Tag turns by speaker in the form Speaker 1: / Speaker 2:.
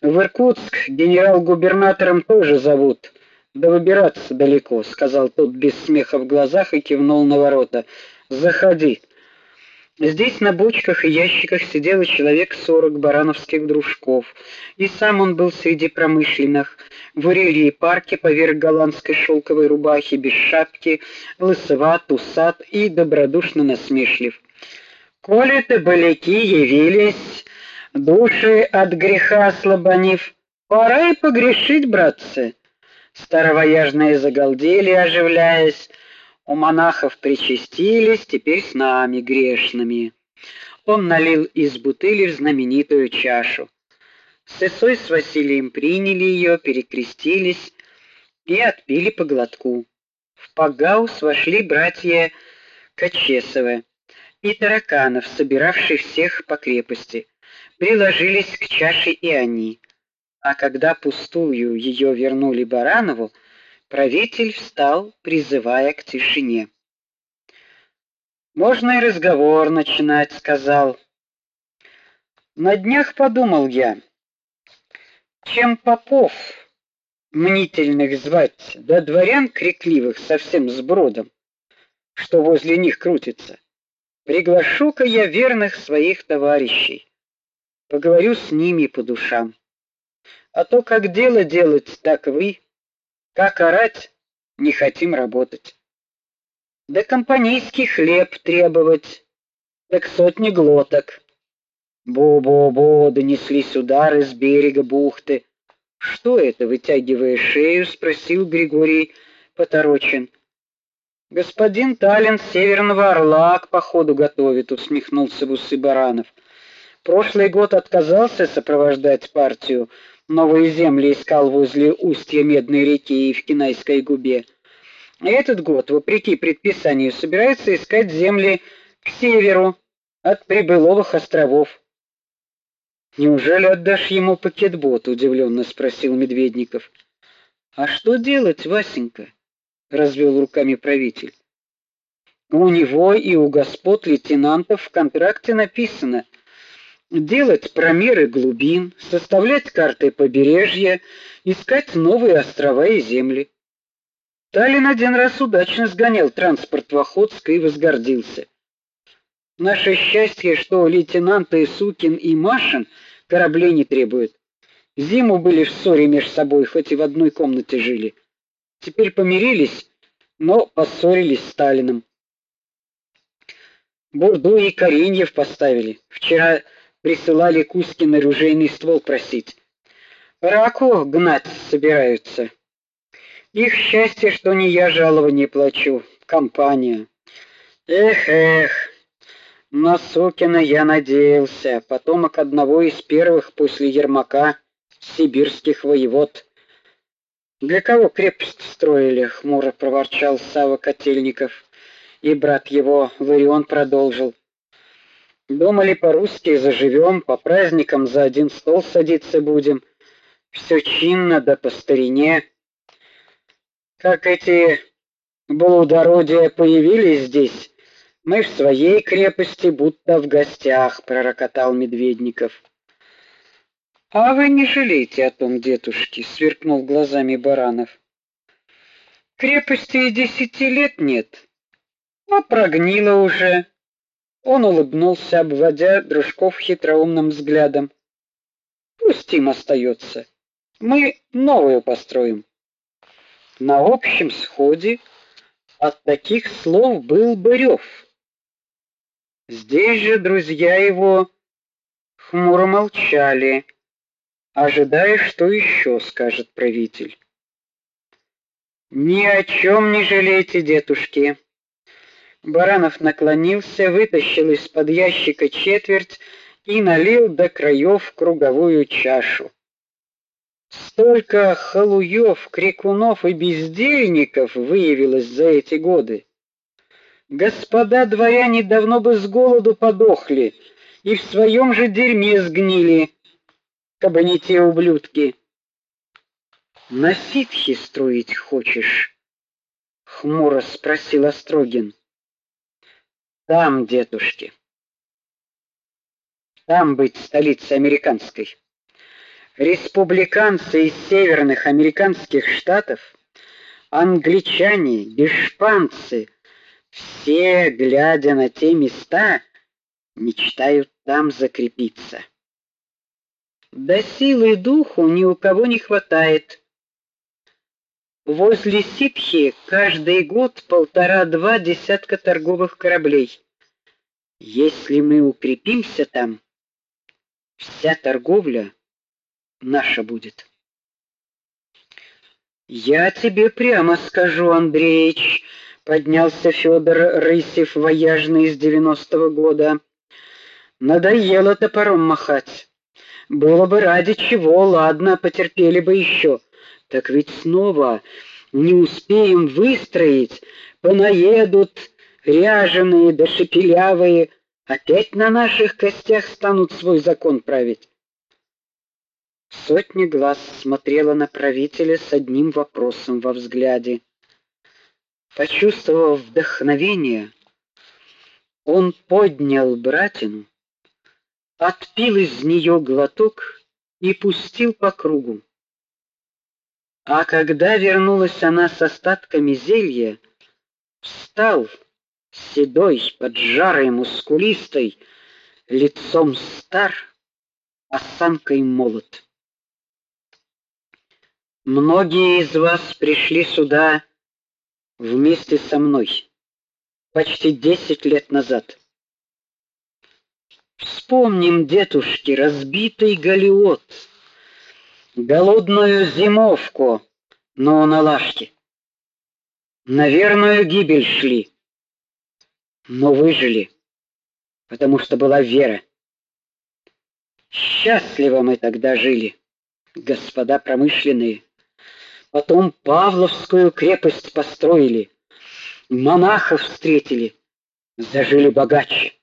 Speaker 1: В Иркутск генерал-губернатором тоже зовут. Да выбираться далеко, сказал тот без смеха в глазах и кивнул на ворота. Заходи. Здесь на бочках и ящиках сидело человек сорок барановских дружков, и сам он был среди промышленных, в и парке поверх голландской шелковой рубахи, без шапки, лысоват, усат и добродушно насмешлив. «Коли-то баляки явились, души от греха слабонив, пора и погрешить, братцы!» Старовояжные загалдели, оживляясь, у монахов причастились, теперь с нами грешными. Он налил из бутыли в знаменитую чашу. Сысой с Василием приняли ее, перекрестились и отпили по глотку. В Пагаус вошли братья Качесовы и Тараканов, собиравшие всех по крепости. Приложились к чаше и они. А когда пустую ее вернули Баранову, Правитель встал, призывая к тишине. Можно и разговор начинать, сказал. На днях подумал я, чем попов мнительных звать, да дворян крикливых совсем с бродом, что возле них крутится. Приглашу-ка я верных своих товарищей. Поговорю с ними по душам. А то как дело делать, так вы как орать, не хотим работать. Да компанейский хлеб требовать, так сотни глоток. Бо-бо-бо, донеслись удары с берега бухты. Что это, вытягивая шею, спросил Григорий Поторочен. Господин Талин Северного Орла к походу готовит, усмехнулся в усы Баранов. Прошлый год отказался сопровождать партию, новые земли искал возле устья Медной реки и в Кинайской губе. Этот год, вопреки предписанию, собирается искать земли к северу от Прибыловых островов. Неужели отдашь ему пакетбот, удивленно спросил Медведников. А что делать, Васенька? развел руками правитель. У него и у господ лейтенантов в контракте написано: делать промеры глубин, составлять карты побережья, искать новые острова и земли. Таллин один раз удачно сгонял транспорт в Охотск и возгордился. Наше счастье, что лейтенанты Сукин и Машин кораблей не требуют. Зиму были в ссоре между собой, хоть и в одной комнате жили. Теперь помирились, но поссорились с Сталиным. Бурду и Кореньев поставили. Вчера присылали Кузькин ружейный ствол просить. Раку гнать собираются. Их счастье, что не я жалование плачу, компания. Эх, эх. На Сокина я надеялся, потомок одного из первых после Ермака сибирских воевод. Для кого крепость строили, хмуро проворчал Сава Котельников, и брат его Ларион продолжил: Думали по-русски заживем, по праздникам за один стол садиться будем. Все чинно да по старине. Как эти блудородия появились здесь, мы в своей крепости будто в гостях, пророкотал Медведников. А вы не жалейте о том, дедушки, сверкнул глазами Баранов. Крепости и десяти лет нет, а прогнила уже. Он улыбнулся, обводя дружков хитроумным взглядом. Пусть им остается. Мы новую построим. На общем сходе от таких слов был Бырев. Здесь же друзья его хмуро молчали, ожидая, что еще скажет правитель. Ни о чем не жалейте, дедушки. Баранов наклонился, вытащил из-под ящика четверть и налил до краев круговую чашу. Столько халуев, крикунов и бездельников выявилось за эти годы. Господа дворяне давно бы с голоду подохли и в своем же дерьме сгнили, кабы не те ублюдки. На ситхи строить хочешь? хмуро спросил Острогин. Там, дедушки. Там быть столицей американской. республиканцы из северных американских штатов, англичане, испанцы, все, глядя на те места, мечтают там закрепиться. До силы духу ни у кого не хватает. Возле Ситхи каждый год полтора-два десятка торговых кораблей. Если мы укрепимся там, вся торговля наша будет. Я тебе прямо скажу, Андреич, поднялся Федор Рысев, вояжный из девяностого года. Надоело топором махать. Было бы ради чего, ладно, потерпели бы еще. Так ведь снова не успеем выстроить, понаедут ряженые да шепелявые, опять на наших костях станут свой закон править. Сотни глаз смотрела на правителя с одним вопросом во взгляде. Почувствовав вдохновение, он поднял братину, отпил из нее глоток и пустил по кругу. А когда вернулась она с остатками зелья, встал седой, поджарый, мускулистый, лицом стар, осанкой молод. Многие из вас пришли сюда вместе со мной почти десять лет назад. Вспомним, дедушки, разбитый галеот, голодную зимовку, но на лашке. На верную гибель шли, но выжили, потому что была вера. Счастливо мы тогда жили, господа промышленные. Потом Павловскую крепость построили, монахов встретили, зажили богаче.